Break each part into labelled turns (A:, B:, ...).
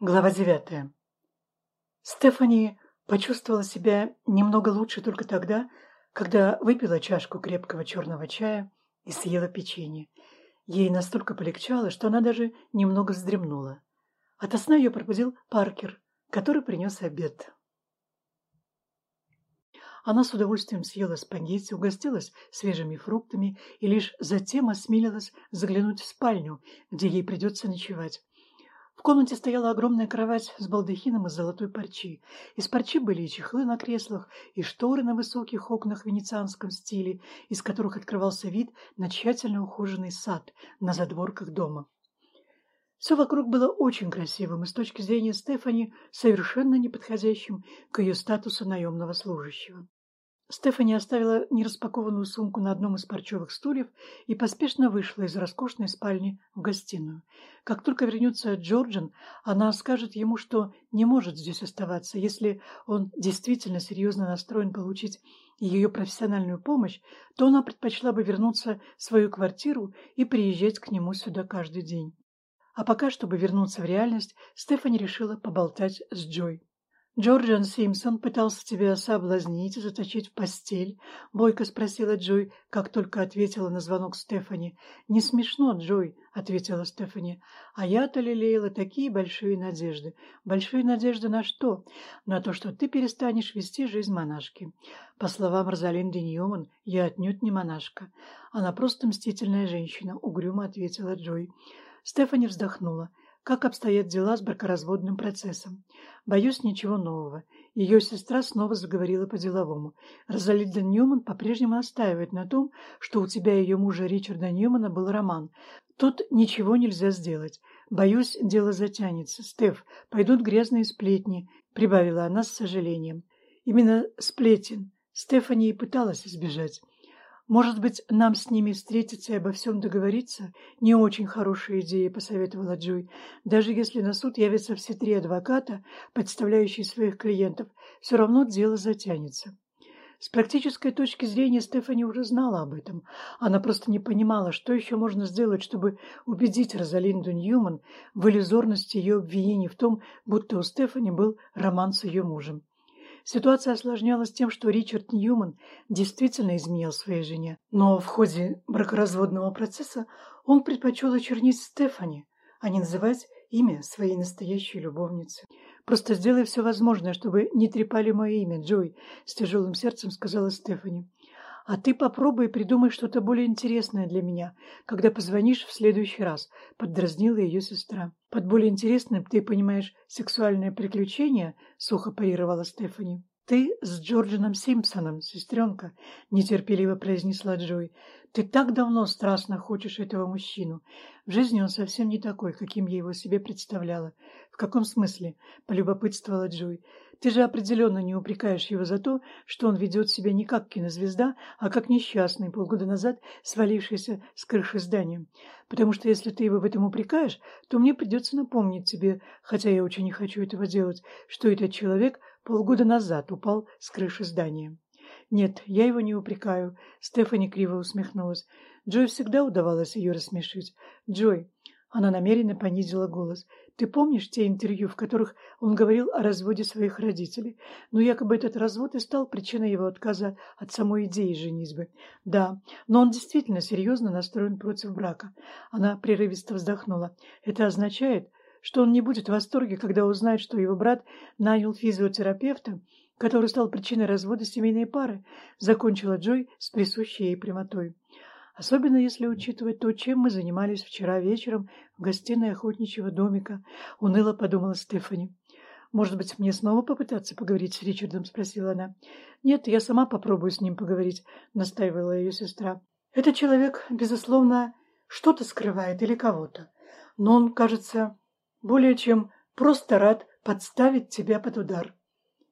A: Глава девятая. Стефани почувствовала себя немного лучше только тогда, когда выпила чашку крепкого черного чая и съела печенье. Ей настолько полегчало, что она даже немного вздремнула. Ото сна ее пробудил Паркер, который принес обед. Она с удовольствием съела спагетти, угостилась свежими фруктами и лишь затем осмелилась заглянуть в спальню, где ей придется ночевать. В комнате стояла огромная кровать с балдахином из золотой парчи. Из парчи были и чехлы на креслах, и шторы на высоких окнах в венецианском стиле, из которых открывался вид на тщательно ухоженный сад на задворках дома. Все вокруг было очень красивым и с точки зрения Стефани совершенно неподходящим к ее статусу наемного служащего. Стефани оставила нераспакованную сумку на одном из парчевых стульев и поспешно вышла из роскошной спальни в гостиную. Как только вернется Джорджин, она скажет ему, что не может здесь оставаться. Если он действительно серьезно настроен получить ее профессиональную помощь, то она предпочла бы вернуться в свою квартиру и приезжать к нему сюда каждый день. А пока, чтобы вернуться в реальность, Стефани решила поболтать с Джой. «Джорджан Симпсон пытался тебя соблазнить и заточить в постель?» — бойко спросила Джой, как только ответила на звонок Стефани. «Не смешно, Джой», — ответила Стефани. «А я-то лелеяла такие большие надежды». «Большие надежды на что?» «На то, что ты перестанешь вести жизнь монашки». По словам Розалинды Ньюман, я отнюдь не монашка. Она просто мстительная женщина, — угрюмо ответила Джой. Стефани вздохнула. Как обстоят дела с бракоразводным процессом? Боюсь, ничего нового. Ее сестра снова заговорила по-деловому. Розалида Ньюман по-прежнему настаивает на том, что у тебя и ее мужа Ричарда Ньюмана был роман. Тут ничего нельзя сделать. Боюсь, дело затянется. Стеф, пойдут грязные сплетни, прибавила она с сожалением. Именно сплетен Стефани и пыталась избежать. «Может быть, нам с ними встретиться и обо всем договориться?» «Не очень хорошая идея», — посоветовала Джой. «Даже если на суд явятся все три адвоката, подставляющие своих клиентов, все равно дело затянется». С практической точки зрения Стефани уже знала об этом. Она просто не понимала, что еще можно сделать, чтобы убедить Розалинду Ньюман в иллюзорности ее обвинений в том, будто у Стефани был роман с ее мужем. Ситуация осложнялась тем, что Ричард Ньюман действительно изменял своей жене, но в ходе бракоразводного процесса он предпочел очернить Стефани, а не называть имя своей настоящей любовницы. «Просто сделай все возможное, чтобы не трепали мое имя, Джой», — с тяжелым сердцем сказала Стефани. А ты попробуй придумай что-то более интересное для меня, когда позвонишь в следующий раз, поддразнила ее сестра. Под более интересным ты понимаешь сексуальное приключение, сухо парировала Стефани. «Ты с Джорджином Симпсоном, сестренка», — нетерпеливо произнесла Джой. «Ты так давно страстно хочешь этого мужчину. В жизни он совсем не такой, каким я его себе представляла». «В каком смысле?» — полюбопытствовала Джой. Ты же определенно не упрекаешь его за то, что он ведет себя не как кинозвезда, а как несчастный, полгода назад свалившийся с крыши здания. Потому что если ты его в этом упрекаешь, то мне придется напомнить тебе, хотя я очень не хочу этого делать, что этот человек полгода назад упал с крыши здания. Нет, я его не упрекаю. Стефани криво усмехнулась. Джой всегда удавалось ее рассмешить. Джой, она намеренно понизила голос. Ты помнишь те интервью, в которых он говорил о разводе своих родителей? Но якобы этот развод и стал причиной его отказа от самой идеи женитьбы. Да, но он действительно серьезно настроен против брака. Она прерывисто вздохнула. Это означает, что он не будет в восторге, когда узнает, что его брат нанял физиотерапевта, который стал причиной развода семейной пары, закончила Джой с присущей ей прямотой. Особенно если учитывать то, чем мы занимались вчера вечером в гостиной охотничьего домика, уныло подумала Стефани. «Может быть, мне снова попытаться поговорить с Ричардом?» – спросила она. «Нет, я сама попробую с ним поговорить», – настаивала ее сестра. «Этот человек, безусловно, что-то скрывает или кого-то, но он, кажется, более чем просто рад подставить тебя под удар.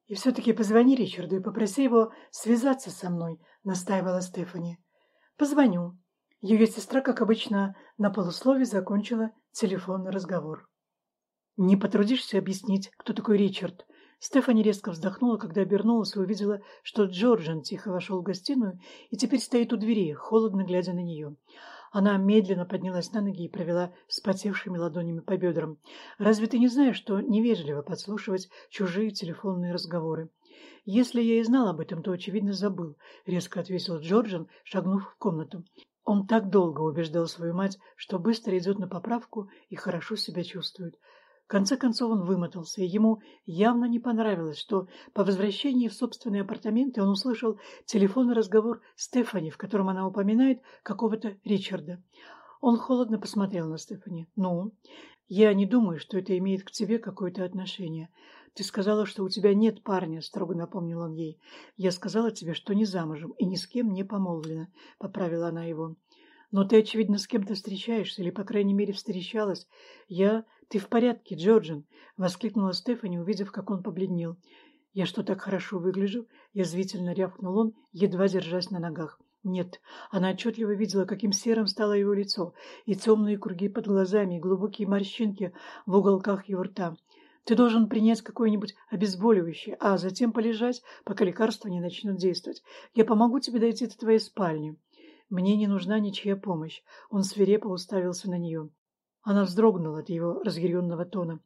A: И все-таки позвони Ричарду и попроси его связаться со мной», – настаивала Стефани. «Позвоню». Ее сестра, как обычно, на полуслове закончила телефонный разговор. «Не потрудишься объяснить, кто такой Ричард?» Стефани резко вздохнула, когда обернулась и увидела, что Джорджин тихо вошел в гостиную и теперь стоит у двери, холодно глядя на нее. Она медленно поднялась на ноги и провела вспотевшими ладонями по бедрам. «Разве ты не знаешь, что невежливо подслушивать чужие телефонные разговоры?» «Если я и знал об этом, то, очевидно, забыл», — резко ответил Джорджин, шагнув в комнату. Он так долго убеждал свою мать, что быстро идет на поправку и хорошо себя чувствует. В конце концов он вымотался, и ему явно не понравилось, что по возвращении в собственные апартаменты он услышал телефонный разговор Стефани, в котором она упоминает какого-то Ричарда. Он холодно посмотрел на Стефани. «Ну, я не думаю, что это имеет к тебе какое-то отношение. Ты сказала, что у тебя нет парня», — строго напомнил он ей. «Я сказала тебе, что не замужем и ни с кем не помолвлена», — поправила она его. «Но ты, очевидно, с кем-то встречаешься, или, по крайней мере, встречалась. Я «Ты в порядке, Джорджин?» — воскликнула Стефани, увидев, как он побледнел. «Я что, так хорошо выгляжу?» — язвительно рявкнул он, едва держась на ногах. Нет, она отчетливо видела, каким серым стало его лицо, и темные круги под глазами, и глубокие морщинки в уголках его рта. Ты должен принять какое-нибудь обезболивающее, а затем полежать, пока лекарства не начнут действовать. Я помогу тебе дойти до твоей спальни. Мне не нужна ничья помощь. Он свирепо уставился на нее. Она вздрогнула от его разъяренного тона.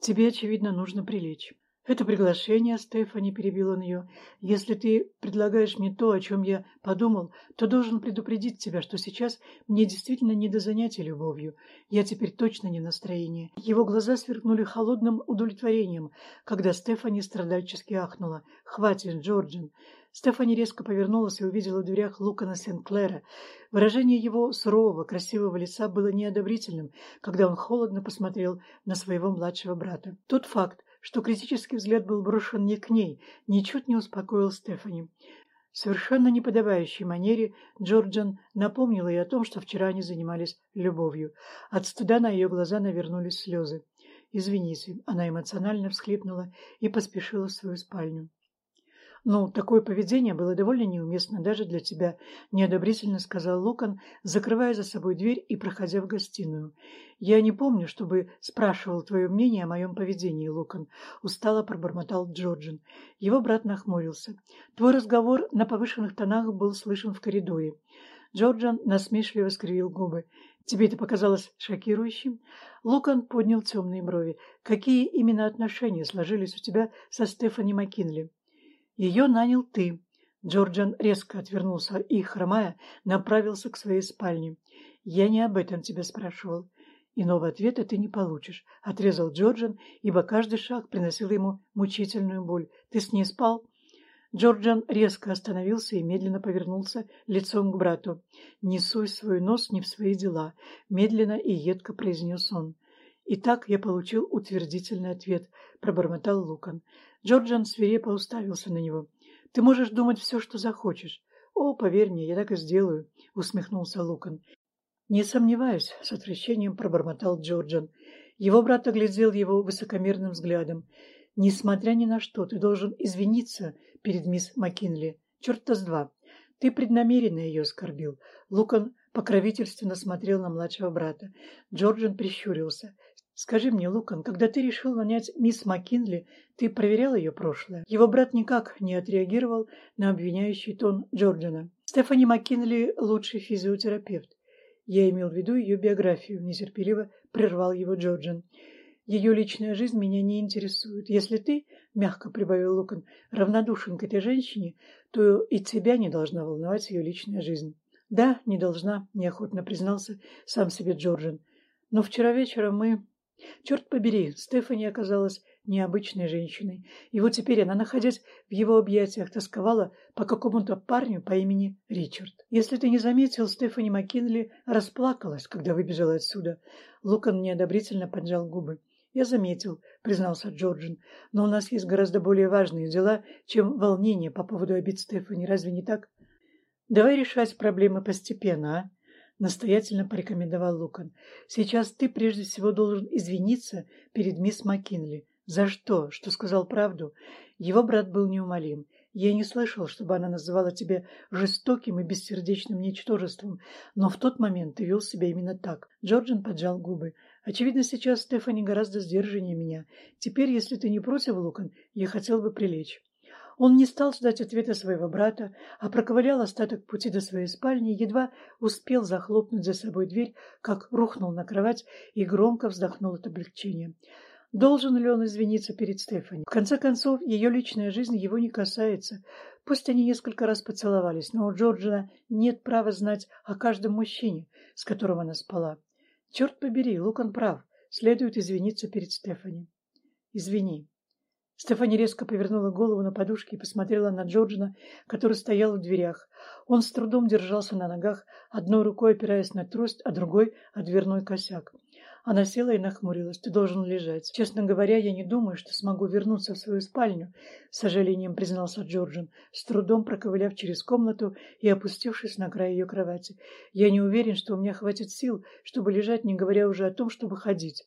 A: «Тебе, очевидно, нужно прилечь». «Это приглашение, Стефани», — перебил он ее. «Если ты предлагаешь мне то, о чем я подумал, то должен предупредить тебя, что сейчас мне действительно не до занятий любовью. Я теперь точно не в настроении». Его глаза сверкнули холодным удовлетворением, когда Стефани страдальчески ахнула. «Хватит, Джорджин. Стефани резко повернулась и увидела в дверях Лукана Сент-Клэра. Выражение его сурового, красивого лица было неодобрительным, когда он холодно посмотрел на своего младшего брата. Тот факт, что критический взгляд был брошен не к ней, ничуть не успокоил Стефани. В совершенно неподобающей манере Джорджан напомнила ей о том, что вчера они занимались любовью. От стыда на ее глаза навернулись слезы. «Извините», — она эмоционально всхлипнула и поспешила в свою спальню. «Ну, такое поведение было довольно неуместно даже для тебя», – неодобрительно сказал Лукан, закрывая за собой дверь и проходя в гостиную. «Я не помню, чтобы спрашивал твое мнение о моем поведении, Лукан», – устало пробормотал Джорджин. Его брат нахмурился. «Твой разговор на повышенных тонах был слышен в коридоре». Джорджан насмешливо скривил губы. «Тебе это показалось шокирующим?» Лукан поднял темные брови. «Какие именно отношения сложились у тебя со Стефани Маккинли?» Ее нанял ты. Джорджан резко отвернулся и, хромая, направился к своей спальне. Я не об этом тебя спрашивал. Иного ответа ты не получишь, — отрезал Джорджан, ибо каждый шаг приносил ему мучительную боль. Ты с ней спал? Джорджан резко остановился и медленно повернулся лицом к брату. «Не суй свой нос не в свои дела», — медленно и едко произнес он. «Итак, я получил утвердительный ответ», — пробормотал Лукан. Джорджан свирепо уставился на него. «Ты можешь думать все, что захочешь». «О, поверь мне, я так и сделаю», — усмехнулся Лукан. «Не сомневаюсь», — с отвращением пробормотал Джорджан. Его брат оглядел его высокомерным взглядом. «Несмотря ни на что, ты должен извиниться перед мисс Маккинли. Черт-то с два. Ты преднамеренно ее оскорбил». Лукан покровительственно смотрел на младшего брата. Джорджан прищурился. Скажи мне, Лукан, когда ты решил нанять мисс Маккинли, ты проверял ее прошлое? Его брат никак не отреагировал на обвиняющий тон Джорджана. Стефани Маккинли – лучший физиотерапевт. Я имел в виду ее биографию, нетерпеливо прервал его Джорджан. Ее личная жизнь меня не интересует. Если ты, мягко прибавил Лукан, равнодушен к этой женщине, то и тебя не должна волновать ее личная жизнь. Да, не должна, неохотно признался сам себе Джорджан. Но вчера вечером мы Черт побери, Стефани оказалась необычной женщиной, и вот теперь она, находясь в его объятиях, тосковала по какому-то парню по имени Ричард. Если ты не заметил, Стефани Маккинли расплакалась, когда выбежала отсюда. Лукан неодобрительно поджал губы. «Я заметил», — признался Джорджин, «но у нас есть гораздо более важные дела, чем волнение по поводу обид Стефани. Разве не так?» «Давай решать проблемы постепенно, а?» — настоятельно порекомендовал Лукан. «Сейчас ты прежде всего должен извиниться перед мисс Маккинли. За что? Что сказал правду?» Его брат был неумолим. «Я не слышал, чтобы она называла тебя жестоким и бессердечным ничтожеством, но в тот момент ты вел себя именно так». Джорджин поджал губы. «Очевидно, сейчас Стефани гораздо сдержаннее меня. Теперь, если ты не против, Лукан, я хотел бы прилечь». Он не стал ждать ответа своего брата, а проковылял остаток пути до своей спальни, едва успел захлопнуть за собой дверь, как рухнул на кровать и громко вздохнул от облегчения. Должен ли он извиниться перед Стефани? В конце концов, ее личная жизнь его не касается. Пусть они несколько раз поцеловались, но у Джорджина нет права знать о каждом мужчине, с которым она спала. Черт побери, Лукан прав. Следует извиниться перед Стефани. Извини. Стефани резко повернула голову на подушке и посмотрела на Джорджина, который стоял в дверях. Он с трудом держался на ногах, одной рукой опираясь на трость, а другой — о дверной косяк. Она села и нахмурилась. «Ты должен лежать. Честно говоря, я не думаю, что смогу вернуться в свою спальню», — с сожалением признался Джорджин, с трудом проковыляв через комнату и опустившись на край ее кровати. «Я не уверен, что у меня хватит сил, чтобы лежать, не говоря уже о том, чтобы ходить».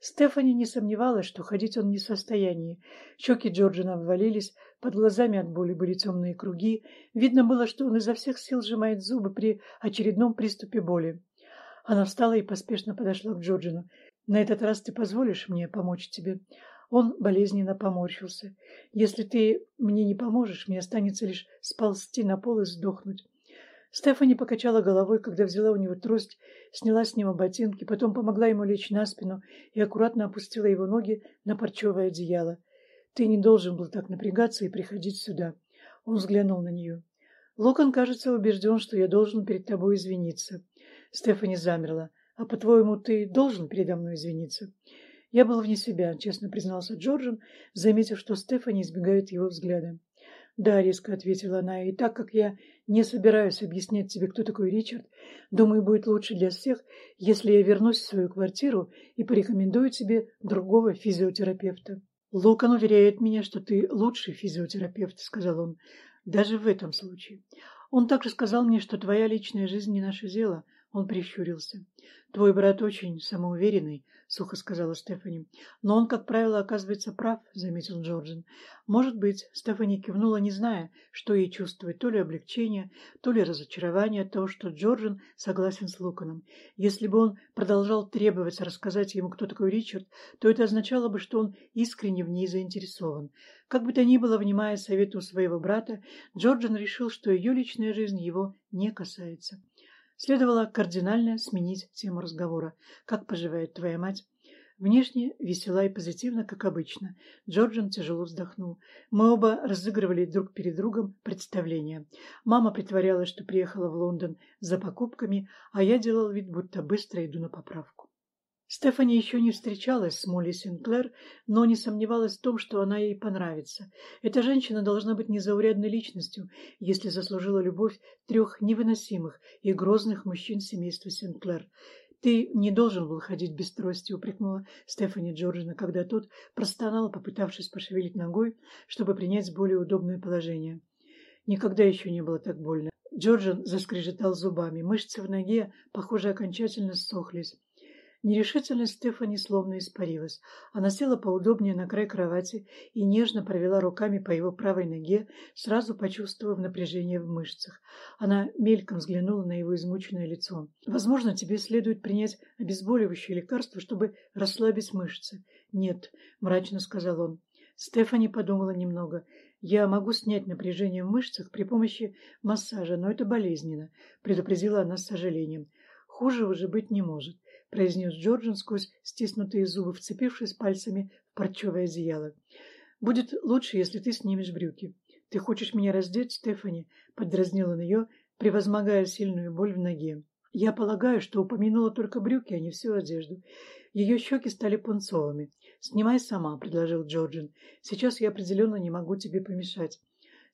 A: Стефани не сомневалась, что ходить он не в состоянии. Щеки Джорджина обвалились, под глазами от боли были темные круги. Видно было, что он изо всех сил сжимает зубы при очередном приступе боли. Она встала и поспешно подошла к Джорджину. «На этот раз ты позволишь мне помочь тебе?» Он болезненно поморщился. «Если ты мне не поможешь, мне останется лишь сползти на пол и сдохнуть». Стефани покачала головой, когда взяла у него трость, сняла с него ботинки, потом помогла ему лечь на спину и аккуратно опустила его ноги на парчевое одеяло. «Ты не должен был так напрягаться и приходить сюда». Он взглянул на нее. «Локон, кажется, убежден, что я должен перед тобой извиниться». Стефани замерла. «А по-твоему, ты должен передо мной извиниться?» «Я был вне себя», — честно признался Джорджин, заметив, что Стефани избегает его взгляда. «Да», — резко ответила она, — «и так как я не собираюсь объяснять тебе, кто такой Ричард, думаю, будет лучше для всех, если я вернусь в свою квартиру и порекомендую тебе другого физиотерапевта». «Лукан уверяет меня, что ты лучший физиотерапевт», — сказал он, — «даже в этом случае. Он также сказал мне, что твоя личная жизнь не наше дело». Он прищурился. «Твой брат очень самоуверенный, — сухо сказала Стефани. «Но он, как правило, оказывается прав», — заметил Джорджин. «Может быть», — Стефани кивнула, не зная, что ей чувствовать, то ли облегчение, то ли разочарование от того, что Джорджин согласен с Луканом. Если бы он продолжал требовать рассказать ему, кто такой Ричард, то это означало бы, что он искренне в ней заинтересован. Как бы то ни было, внимая совету своего брата, Джорджин решил, что ее личная жизнь его не касается. Следовало кардинально сменить тему разговора. «Как поживает твоя мать?» Внешне весела и позитивно, как обычно. Джорджин тяжело вздохнул. Мы оба разыгрывали друг перед другом представления. Мама притворялась, что приехала в Лондон за покупками, а я делал вид, будто быстро иду на поправку. Стефани еще не встречалась с Молли Синклер, но не сомневалась в том, что она ей понравится. Эта женщина должна быть незаурядной личностью, если заслужила любовь трех невыносимых и грозных мужчин семейства Синклер. «Ты не должен был ходить без трости», — упрекнула Стефани Джорджина, когда тот простонал, попытавшись пошевелить ногой, чтобы принять более удобное положение. Никогда еще не было так больно. Джорджин заскрежетал зубами. Мышцы в ноге, похоже, окончательно ссохлись. Нерешительность Стефани словно испарилась. Она села поудобнее на край кровати и нежно провела руками по его правой ноге, сразу почувствовав напряжение в мышцах. Она мельком взглянула на его измученное лицо. «Возможно, тебе следует принять обезболивающее лекарство, чтобы расслабить мышцы». «Нет», — мрачно сказал он. Стефани подумала немного. «Я могу снять напряжение в мышцах при помощи массажа, но это болезненно», — предупредила она с сожалением. «Хуже уже быть не может. — произнес Джорджин сквозь стиснутые зубы, вцепившись пальцами в парчевое одеяло. «Будет лучше, если ты снимешь брюки. Ты хочешь меня раздеть, Стефани?» — поддразнил он ее, превозмогая сильную боль в ноге. Я полагаю, что упомянула только брюки, а не всю одежду. Ее щеки стали пунцовыми. «Снимай сама», — предложил Джорджин. «Сейчас я определенно не могу тебе помешать».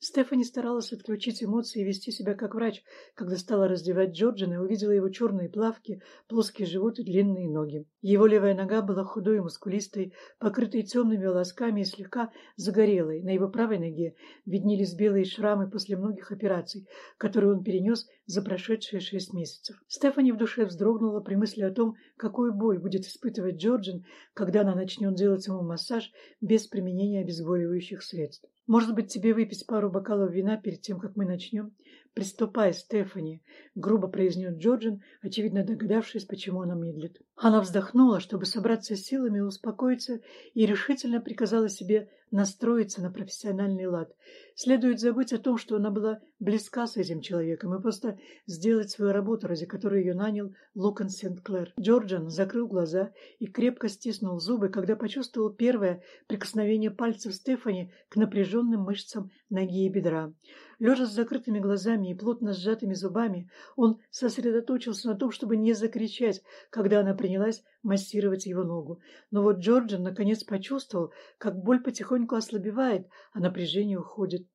A: Стефани старалась отключить эмоции и вести себя как врач, когда стала раздевать Джорджина и увидела его черные плавки, плоский живот и длинные ноги. Его левая нога была худой и мускулистой, покрытой темными волосками и слегка загорелой. На его правой ноге виднелись белые шрамы после многих операций, которые он перенес за прошедшие шесть месяцев. Стефани в душе вздрогнула при мысли о том, какую боль будет испытывать Джорджин, когда она начнет делать ему массаж без применения обезболивающих средств. Может быть, тебе выпить пару бокалов вина перед тем, как мы начнем? Приступай, Стефани, — грубо произнес Джорджин, очевидно догадавшись, почему она медлит. Она вздохнула, чтобы собраться с силами и успокоиться, и решительно приказала себе настроиться на профессиональный лад. Следует забыть о том, что она была близка с этим человеком, и просто сделать свою работу, ради которой ее нанял Лукан Сент-Клэр. Джорджан закрыл глаза и крепко стиснул зубы, когда почувствовал первое прикосновение пальцев Стефани к напряженным мышцам ноги и бедра. Лежа с закрытыми глазами и плотно сжатыми зубами, он сосредоточился на том, чтобы не закричать, когда она принялась массировать его ногу. Но вот Джорджан наконец почувствовал, как боль потихоньку ослабевает, а напряжение уходит.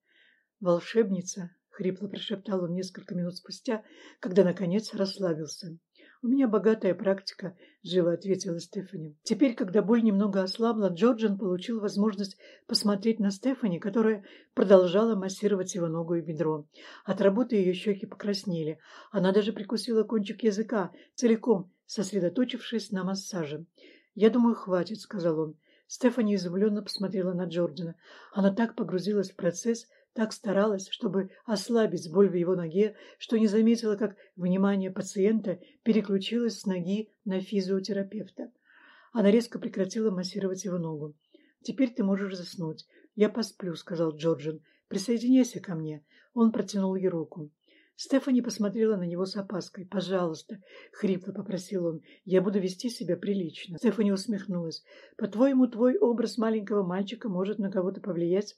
A: «Волшебница!» — хрипло прошептал он несколько минут спустя, когда наконец расслабился. «У меня богатая практика», — живо ответила Стефани. Теперь, когда боль немного ослабла, Джорджан получил возможность посмотреть на Стефани, которая продолжала массировать его ногу и бедро. От работы ее щеки покраснели. Она даже прикусила кончик языка, целиком сосредоточившись на массаже. «Я думаю, хватит», — сказал он. Стефани изумленно посмотрела на Джордана. Она так погрузилась в процесс, так старалась, чтобы ослабить боль в его ноге, что не заметила, как внимание пациента переключилось с ноги на физиотерапевта. Она резко прекратила массировать его ногу. «Теперь ты можешь заснуть. Я посплю», — сказал Джорджин. «Присоединяйся ко мне». Он протянул ей руку. Стефани посмотрела на него с опаской. «Пожалуйста», — хрипло попросил он, — «я буду вести себя прилично». Стефани усмехнулась. «По-твоему, твой образ маленького мальчика может на кого-то повлиять?»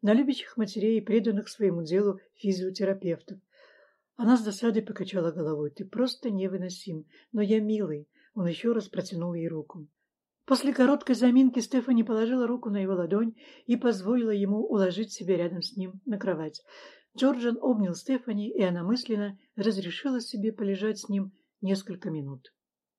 A: «На любящих матерей и преданных своему делу физиотерапевтов». Она с досадой покачала головой. «Ты просто невыносим, но я милый». Он еще раз протянул ей руку. После короткой заминки Стефани положила руку на его ладонь и позволила ему уложить себя рядом с ним на кровать. Джорджан обнял Стефани, и она мысленно разрешила себе полежать с ним несколько минут.